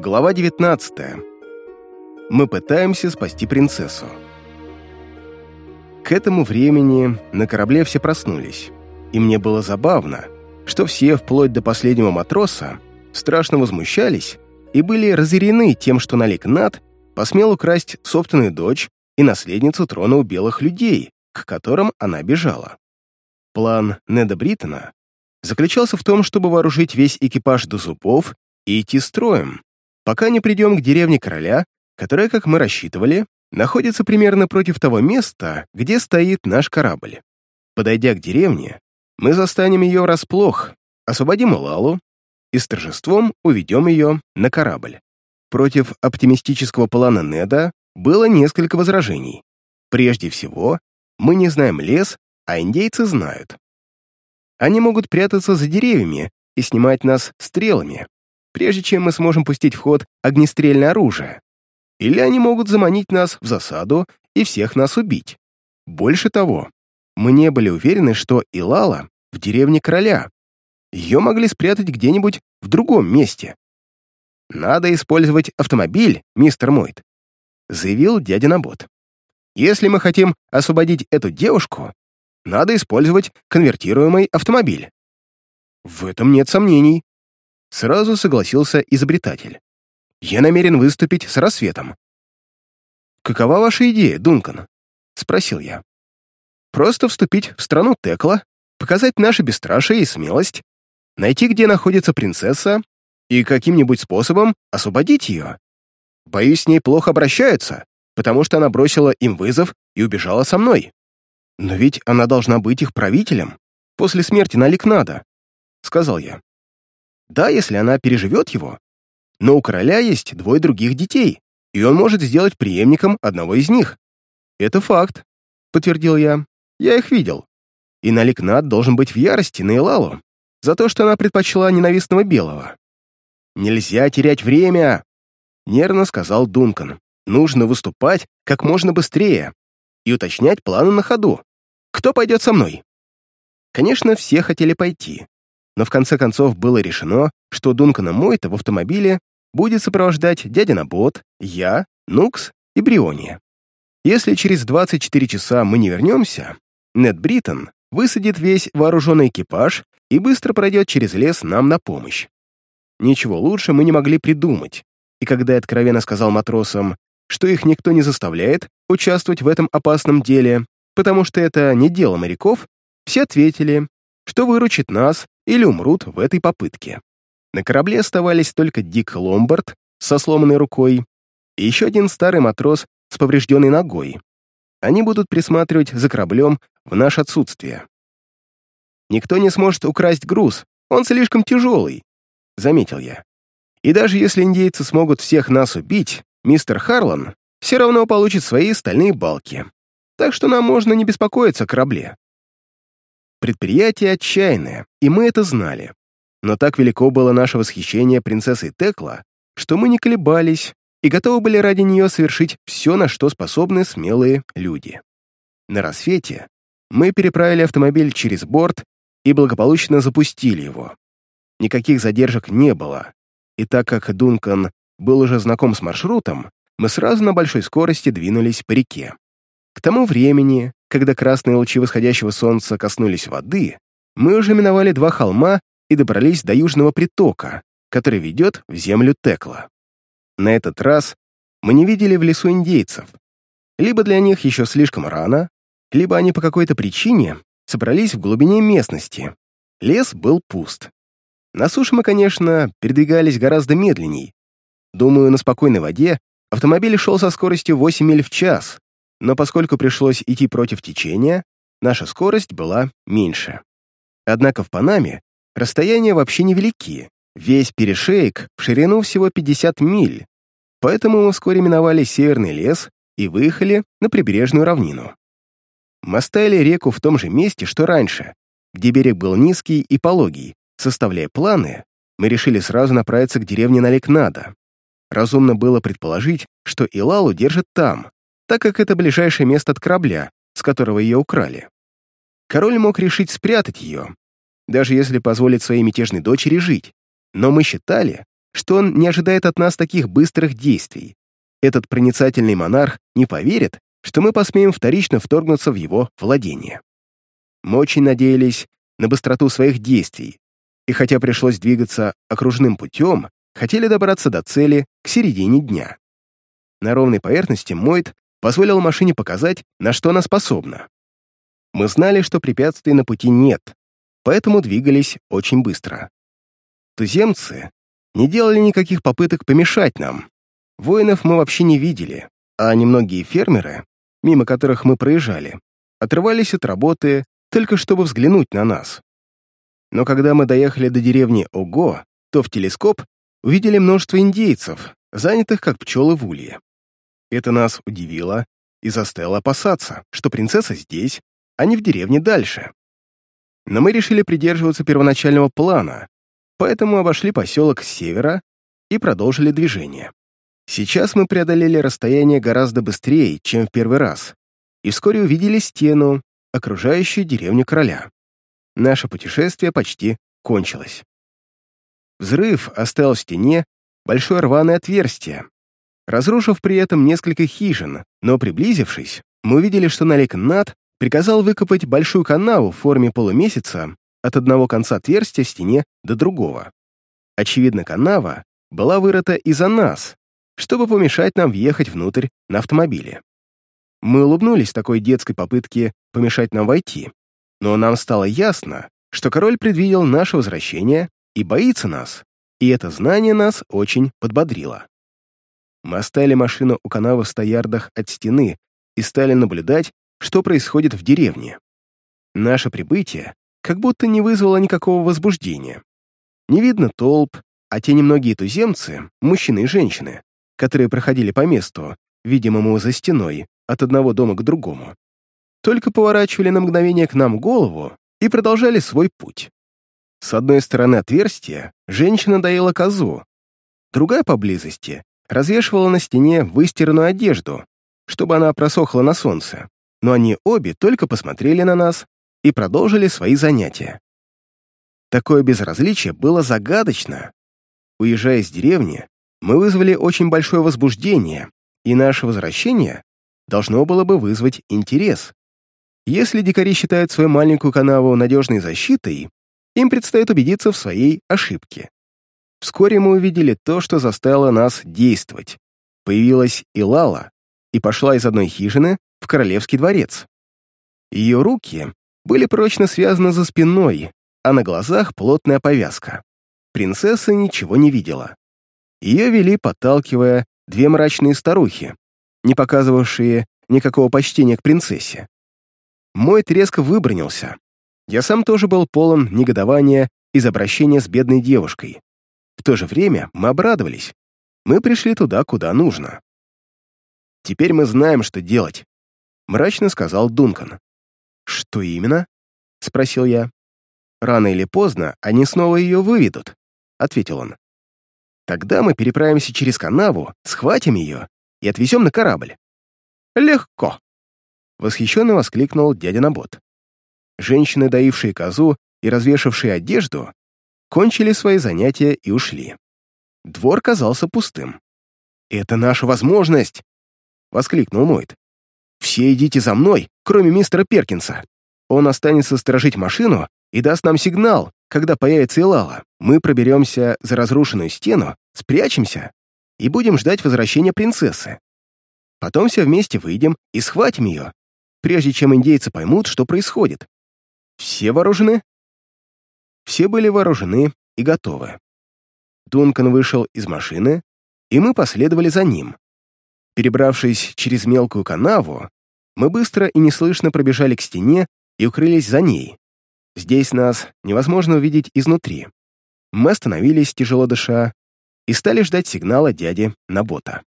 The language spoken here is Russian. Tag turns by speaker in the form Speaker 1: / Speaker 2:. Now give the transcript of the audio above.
Speaker 1: Глава 19. Мы пытаемся спасти принцессу. К этому времени на корабле все проснулись, и мне было забавно, что все, вплоть до последнего матроса, страшно возмущались и были разъярены тем, что Налик Над посмел украсть собственную дочь и наследницу трона у белых людей, к которым она бежала. План Неда Бриттона заключался в том, чтобы вооружить весь экипаж до зубов и идти строем, пока не придем к деревне короля, которая, как мы рассчитывали, находится примерно против того места, где стоит наш корабль. Подойдя к деревне, мы застанем ее врасплох, освободим Лалу и с торжеством уведем ее на корабль. Против оптимистического плана Неда было несколько возражений. Прежде всего, мы не знаем лес, а индейцы знают. Они могут прятаться за деревьями и снимать нас стрелами, прежде чем мы сможем пустить в ход огнестрельное оружие. Или они могут заманить нас в засаду и всех нас убить. Больше того, мы не были уверены, что Илала в деревне короля. Ее могли спрятать где-нибудь в другом месте. «Надо использовать автомобиль, мистер Мойт», — заявил дядя Набот. «Если мы хотим освободить эту девушку, надо использовать конвертируемый автомобиль». «В этом нет сомнений», — сразу согласился изобретатель. «Я намерен выступить с рассветом». «Какова ваша идея, Дункан?» — спросил я. «Просто вступить в страну Текла, показать наше бесстрашие и смелость, найти, где находится принцесса, и каким-нибудь способом освободить ее. Боюсь, с ней плохо обращаются, потому что она бросила им вызов и убежала со мной. Но ведь она должна быть их правителем после смерти Наликнада, сказал я. Да, если она переживет его. Но у короля есть двое других детей, и он может сделать преемником одного из них. Это факт, подтвердил я. Я их видел. И Наликнад должен быть в ярости на Илалу за то, что она предпочла ненавистного белого. «Нельзя терять время!» — нервно сказал Дункан. «Нужно выступать как можно быстрее и уточнять планы на ходу. Кто пойдет со мной?» Конечно, все хотели пойти, но в конце концов было решено, что Дункана Мойта в автомобиле будет сопровождать дядя Набот, я, Нукс и Бриония. Если через 24 часа мы не вернемся, Нед Бриттон высадит весь вооруженный экипаж и быстро пройдет через лес нам на помощь. Ничего лучше мы не могли придумать, и когда я откровенно сказал матросам, что их никто не заставляет участвовать в этом опасном деле, потому что это не дело моряков, все ответили, что выручит нас или умрут в этой попытке. На корабле оставались только Дик Ломбард со сломанной рукой и еще один старый матрос с поврежденной ногой. Они будут присматривать за кораблем в наше отсутствие. Никто не сможет украсть груз, он слишком тяжелый, заметил я. И даже если индейцы смогут всех нас убить, мистер Харлан все равно получит свои стальные балки. Так что нам можно не беспокоиться о корабле. Предприятие отчаянное, и мы это знали. Но так велико было наше восхищение принцессой Текла, что мы не колебались и готовы были ради нее совершить все, на что способны смелые люди. На рассвете мы переправили автомобиль через борт и благополучно запустили его. Никаких задержек не было, и так как Дункан был уже знаком с маршрутом, мы сразу на большой скорости двинулись по реке. К тому времени, когда красные лучи восходящего солнца коснулись воды, мы уже миновали два холма и добрались до южного притока, который ведет в землю Текла. На этот раз мы не видели в лесу индейцев. Либо для них еще слишком рано, либо они по какой-то причине собрались в глубине местности. Лес был пуст. На суше мы, конечно, передвигались гораздо медленней. Думаю, на спокойной воде автомобиль шел со скоростью 8 миль в час, но поскольку пришлось идти против течения, наша скорость была меньше. Однако в Панаме расстояния вообще невелики, весь перешеек в ширину всего 50 миль, поэтому мы вскоре миновали северный лес и выехали на прибрежную равнину. Мы оставили реку в том же месте, что раньше, где берег был низкий и пологий. Составляя планы, мы решили сразу направиться к деревне Наликнада. Разумно было предположить, что Илалу держит там, так как это ближайшее место от корабля, с которого ее украли. Король мог решить спрятать ее, даже если позволит своей мятежной дочери жить, но мы считали, что он не ожидает от нас таких быстрых действий. Этот проницательный монарх не поверит, что мы посмеем вторично вторгнуться в его владение. Мы очень надеялись на быстроту своих действий, и хотя пришлось двигаться окружным путем, хотели добраться до цели к середине дня. На ровной поверхности Мойт позволил машине показать, на что она способна. Мы знали, что препятствий на пути нет, поэтому двигались очень быстро. Туземцы не делали никаких попыток помешать нам. Воинов мы вообще не видели, а немногие фермеры, мимо которых мы проезжали, отрывались от работы только чтобы взглянуть на нас. Но когда мы доехали до деревни Ого, то в телескоп увидели множество индейцев, занятых как пчелы в улье. Это нас удивило и заставило опасаться, что принцесса здесь, а не в деревне дальше. Но мы решили придерживаться первоначального плана, поэтому обошли поселок с севера и продолжили движение. Сейчас мы преодолели расстояние гораздо быстрее, чем в первый раз, и вскоре увидели стену, окружающую деревню короля. Наше путешествие почти кончилось. Взрыв оставил в стене большое рваное отверстие, разрушив при этом несколько хижин, но приблизившись, мы увидели, что Налик Над приказал выкопать большую канаву в форме полумесяца от одного конца отверстия в стене до другого. Очевидно, канава была вырыта из-за нас, чтобы помешать нам въехать внутрь на автомобиле. Мы улыбнулись такой детской попытке помешать нам войти, но нам стало ясно, что король предвидел наше возвращение и боится нас, и это знание нас очень подбодрило. Мы оставили машину у канавы в стоярдах от стены и стали наблюдать, что происходит в деревне. Наше прибытие как будто не вызвало никакого возбуждения. Не видно толп, а те немногие туземцы, мужчины и женщины, которые проходили по месту, видимому за стеной, от одного дома к другому, только поворачивали на мгновение к нам голову и продолжали свой путь. С одной стороны отверстия женщина доила козу, другая поблизости развешивала на стене выстиранную одежду, чтобы она просохла на солнце, но они обе только посмотрели на нас и продолжили свои занятия. Такое безразличие было загадочно. Уезжая из деревни, мы вызвали очень большое возбуждение, и наше возвращение должно было бы вызвать интерес. Если дикари считают свою маленькую канаву надежной защитой, им предстоит убедиться в своей ошибке. Вскоре мы увидели то, что заставило нас действовать. Появилась Илала и пошла из одной хижины в королевский дворец. Ее руки были прочно связаны за спиной, а на глазах плотная повязка. Принцесса ничего не видела. Ее вели, подталкивая, две мрачные старухи, не показывавшие никакого почтения к принцессе. Мой резко выбронился. Я сам тоже был полон негодования из обращения с бедной девушкой. В то же время мы обрадовались. Мы пришли туда, куда нужно. «Теперь мы знаем, что делать», — мрачно сказал Дункан. «Что именно?» — спросил я. «Рано или поздно они снова ее выведут», — ответил он. «Тогда мы переправимся через канаву, схватим ее и отвезем на корабль». «Легко!» — восхищенно воскликнул дядя Набот. Женщины, доившие козу и развешавшие одежду, кончили свои занятия и ушли. Двор казался пустым. «Это наша возможность!» — воскликнул Мойт. «Все идите за мной, кроме мистера Перкинса. Он останется сторожить машину и даст нам сигнал, когда появится Илала. Мы проберемся за разрушенную стену, спрячемся и будем ждать возвращения принцессы. Потом все вместе выйдем и схватим ее, прежде чем индейцы поймут, что происходит. Все вооружены?» Все были вооружены и готовы. Дункан вышел из машины, и мы последовали за ним. Перебравшись через мелкую канаву, мы быстро и неслышно пробежали к стене и укрылись за ней. Здесь нас невозможно увидеть изнутри. Мы остановились, тяжело дыша, и стали ждать сигнала дяди на бота.